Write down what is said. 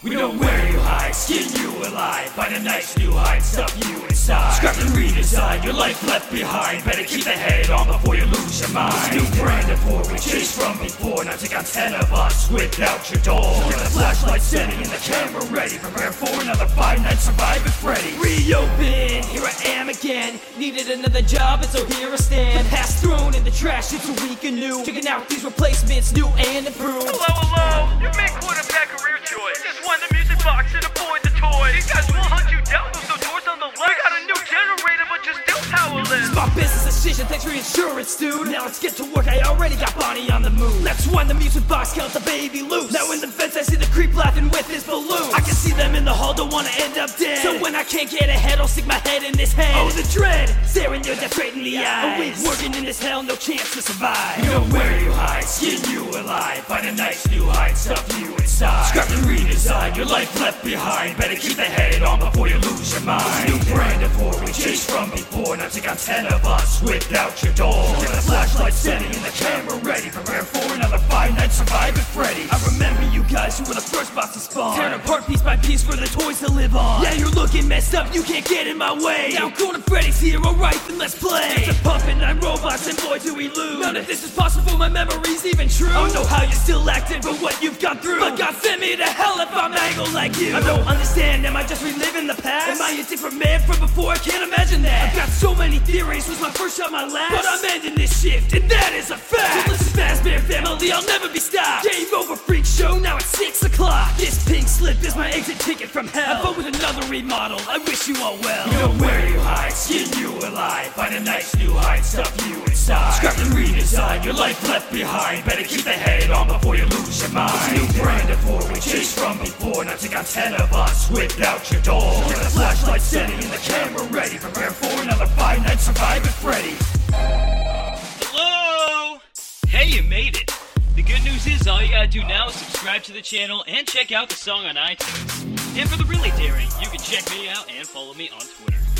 We know where you hide, skin you alive. Find a nice new hide, stuff you inside. Scrap and redesign, your life left behind. Better keep the head on before you lose your mind. New brand of war, we chased from before. Now take on ten of us without your door. Get the flashlight steady and the camera ready. Prepare for another five nights survive Freddy. Reopen, here I am again. Needed another job, and so here I stand. The past thrown in the trash, it's a week anew. Checking out these replacements, new and improved. Decision, thanks for your insurance, dude. Now let's get to work, I already got Bonnie on the move. Let's wind the music box, count the baby loose. Now in the fence, I see the creep laughing with his balloon. I can see them in the hall, don't wanna end up dead. So when I can't get ahead, I'll stick my head in this head. Oh, the dread, staring your death straight in the eyes. A week working in this hell, no chance to survive. Know where you hide, skin you alive. Find a nice new hide, stuff you inside. Scrap and your life left behind. Better keep the head on before you lose your mind. New brand of war, we chased from before. Now take on ten of us without your door. Get the flashlight steady and the camera ready. Prepare for another five piece by piece for the toys to live on. Yeah, you're looking messed up, you can't get in my way. Now Golden Freddy's here, alright, then let's play. It's a puppet, I'm robots, and boy do we lose. None of this is possible, my memory's even true. I don't know how you're still acting but what you've gone through. But God send me to hell if I'm angled like you. I don't understand, am I just reliving the past? Am I a different man from before? I can't imagine that. I've got so many theories, was my first shot my last? But I'm ending this shift, and that is a fact. So listen, Fazbear family, I'll never be stopped. Game over, freak show, now it's six o'clock. This slip is my exit ticket from hell. I vote with another remodel, I wish you all well. We know where you hide, skin you alive. Find a nice new hide, stuff you inside. Scrap and redesign, your life left behind. Better keep the head on before you lose your mind. New brand of war, we chased from before. Now take on ten of us without your door. Get the flashlight steady and the camera ready. Prepare for another five nights survive Freddy. Hello! Hey, you made it! The good news is all you gotta do now is subscribe to the channel and check out the song on iTunes. And for the really daring, you can check me out and follow me on Twitter.